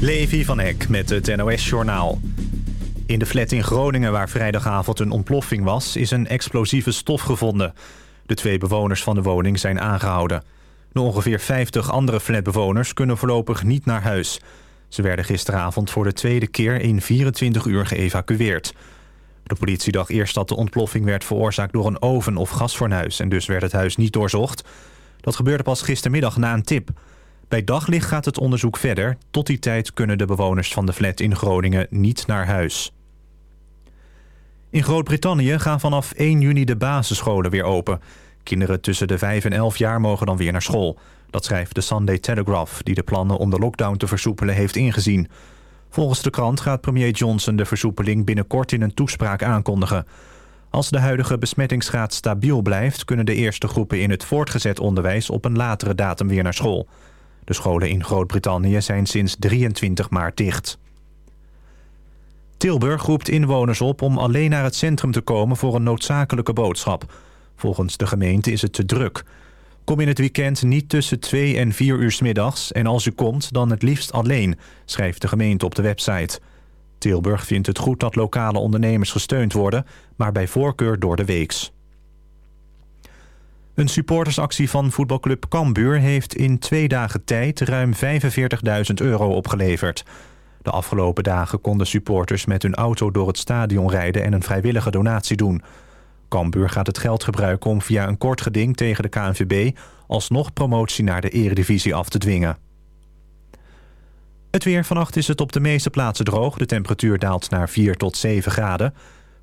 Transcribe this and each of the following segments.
Levi van Eck met het NOS-journaal. In de flat in Groningen waar vrijdagavond een ontploffing was... is een explosieve stof gevonden. De twee bewoners van de woning zijn aangehouden. De ongeveer 50 andere flatbewoners kunnen voorlopig niet naar huis. Ze werden gisteravond voor de tweede keer in 24 uur geëvacueerd. De politie dacht eerst dat de ontploffing werd veroorzaakt door een oven of gasfornuis... en dus werd het huis niet doorzocht. Dat gebeurde pas gistermiddag na een tip... Bij daglicht gaat het onderzoek verder. Tot die tijd kunnen de bewoners van de flat in Groningen niet naar huis. In Groot-Brittannië gaan vanaf 1 juni de basisscholen weer open. Kinderen tussen de 5 en 11 jaar mogen dan weer naar school. Dat schrijft de Sunday Telegraph, die de plannen om de lockdown te versoepelen heeft ingezien. Volgens de krant gaat premier Johnson de versoepeling binnenkort in een toespraak aankondigen. Als de huidige besmettingsgraad stabiel blijft... kunnen de eerste groepen in het voortgezet onderwijs op een latere datum weer naar school. De scholen in Groot-Brittannië zijn sinds 23 maart dicht. Tilburg roept inwoners op om alleen naar het centrum te komen voor een noodzakelijke boodschap. Volgens de gemeente is het te druk. Kom in het weekend niet tussen 2 en 4 uur s middags en als u komt dan het liefst alleen, schrijft de gemeente op de website. Tilburg vindt het goed dat lokale ondernemers gesteund worden, maar bij voorkeur door de weeks. Een supportersactie van voetbalclub Cambuur heeft in twee dagen tijd ruim 45.000 euro opgeleverd. De afgelopen dagen konden supporters met hun auto door het stadion rijden en een vrijwillige donatie doen. Cambuur gaat het geld gebruiken om via een kort geding tegen de KNVB alsnog promotie naar de eredivisie af te dwingen. Het weer vannacht is het op de meeste plaatsen droog. De temperatuur daalt naar 4 tot 7 graden.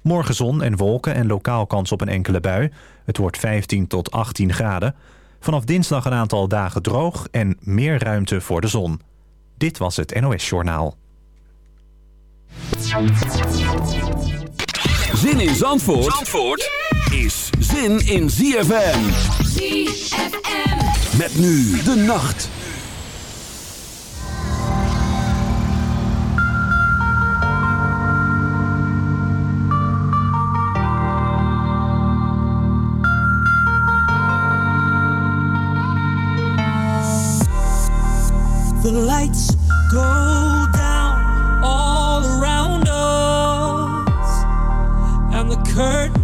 Morgen zon en wolken en lokaal kans op een enkele bui. Het wordt 15 tot 18 graden. Vanaf dinsdag een aantal dagen droog en meer ruimte voor de zon. Dit was het NOS Journaal. Zin in Zandvoort, Zandvoort is zin in ZFM. ZFM. Met nu de nacht. The lights go down all around us, and the curtain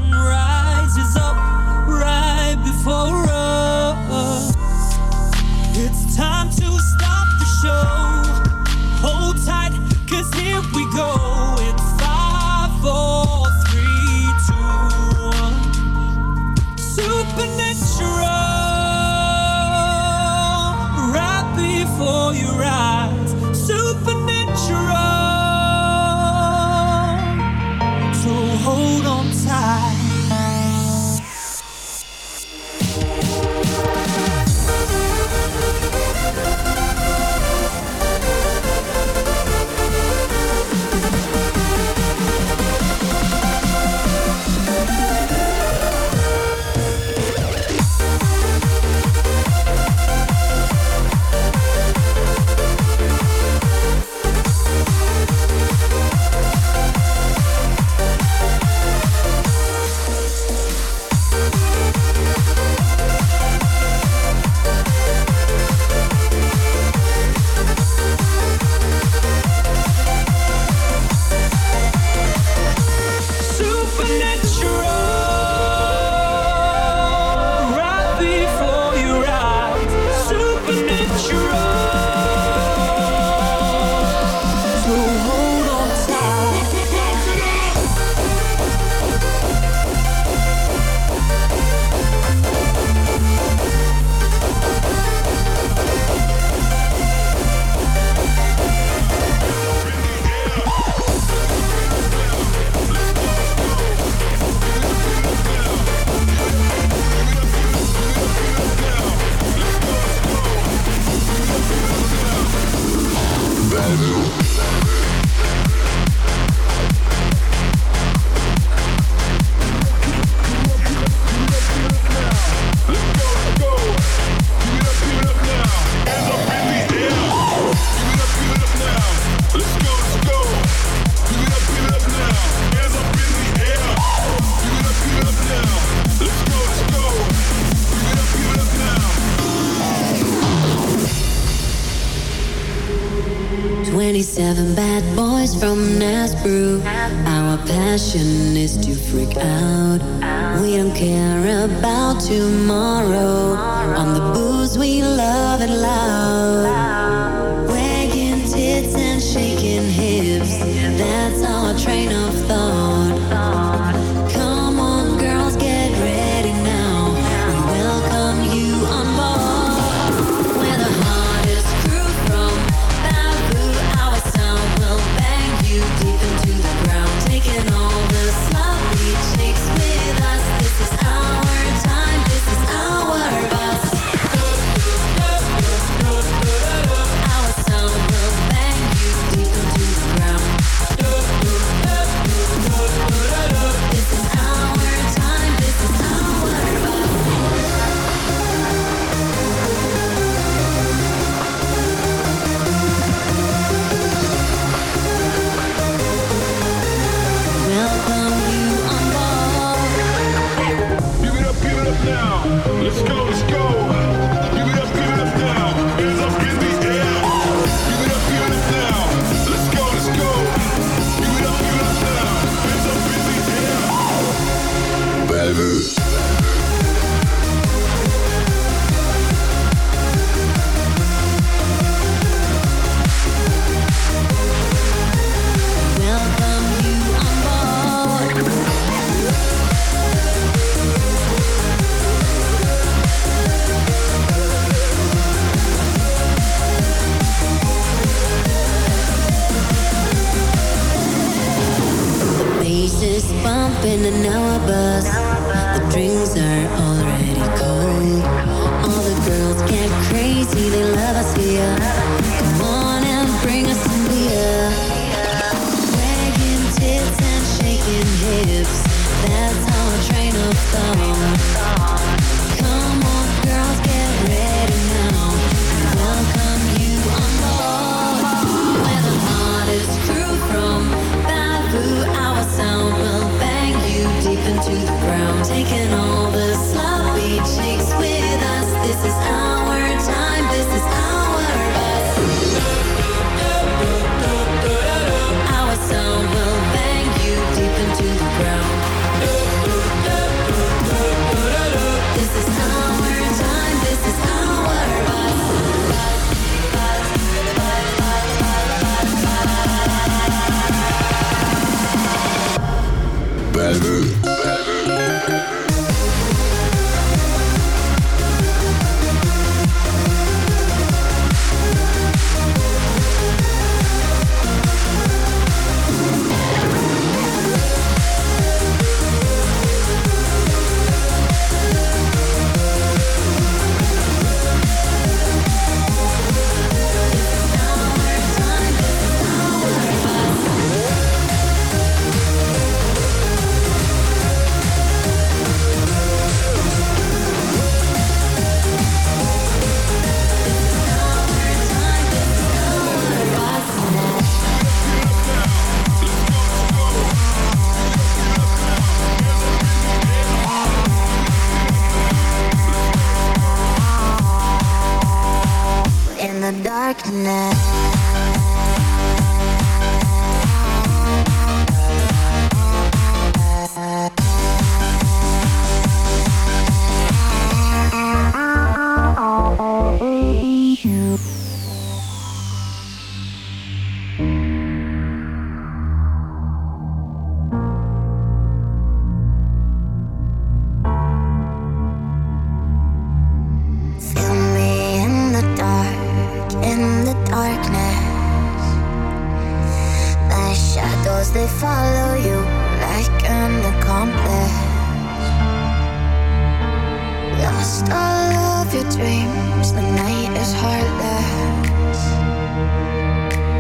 your dreams. The night is heartless.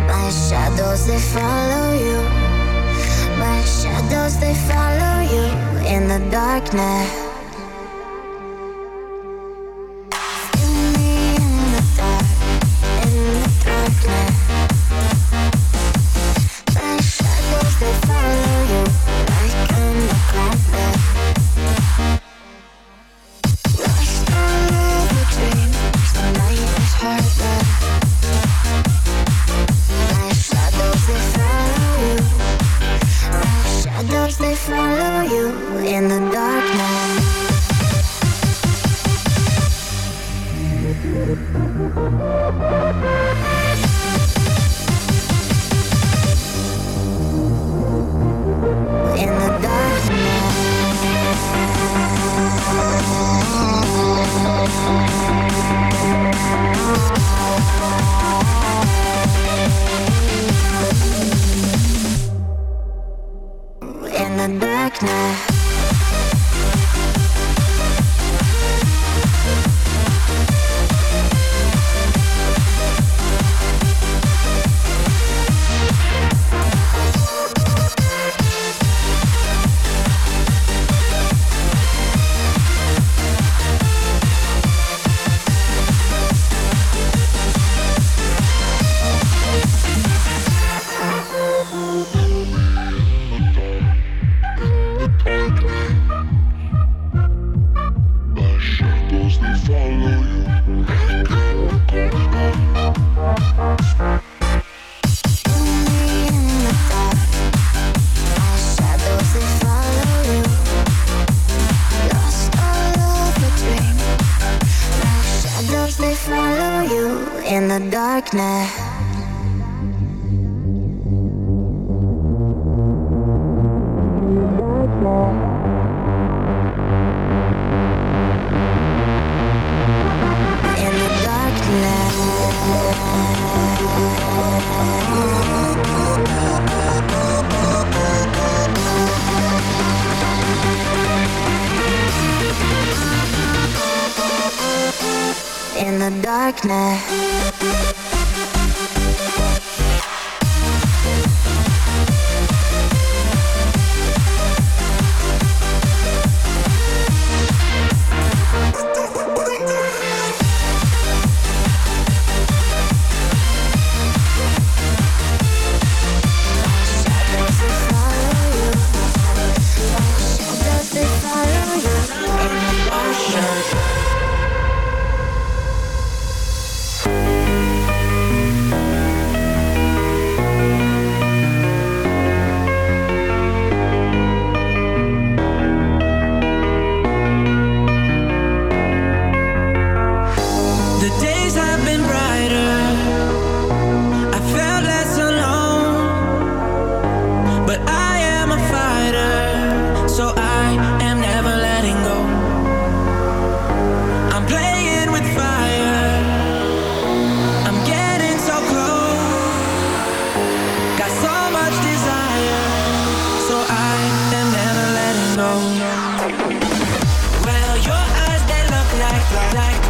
My shadows, they follow you. My shadows, they follow you in the darkness. Well, your eyes they look like like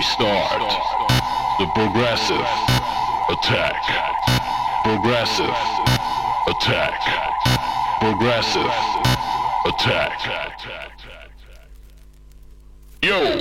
we start the progressive attack. Progressive attack. Progressive attack. Yo!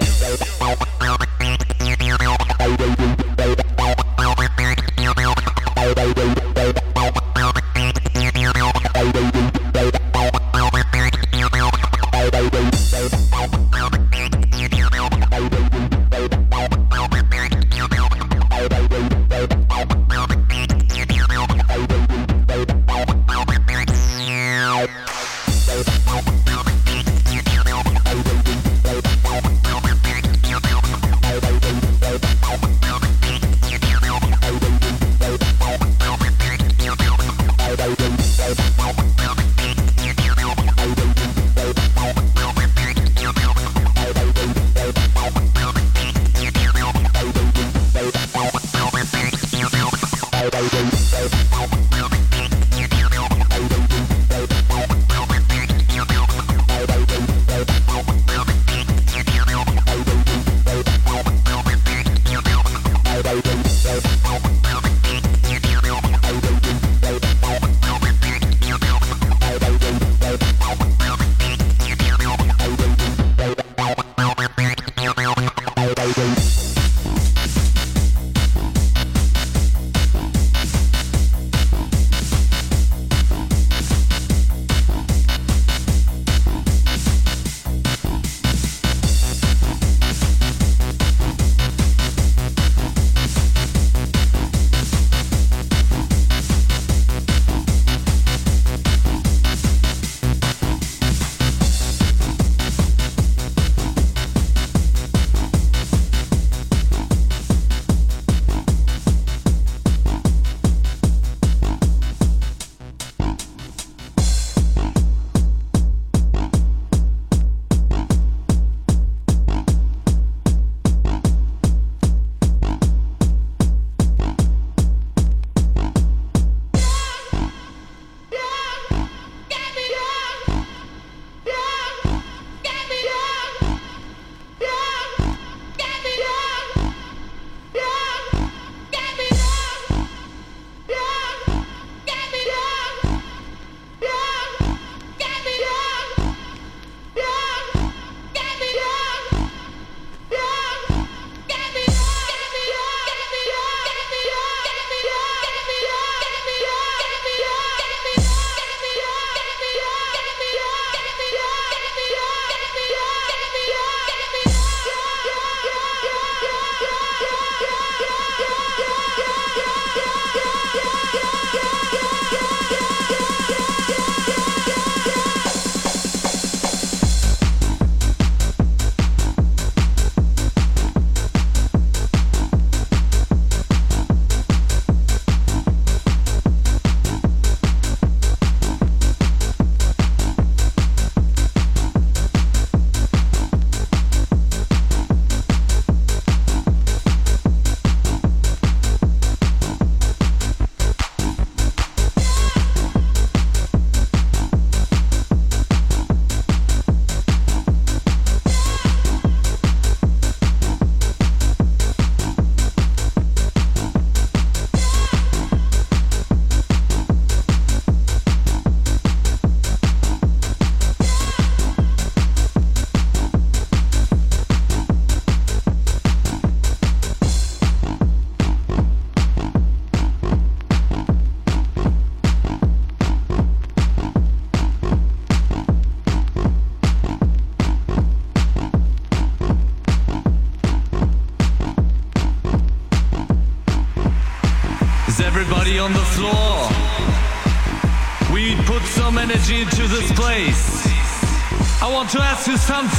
to something.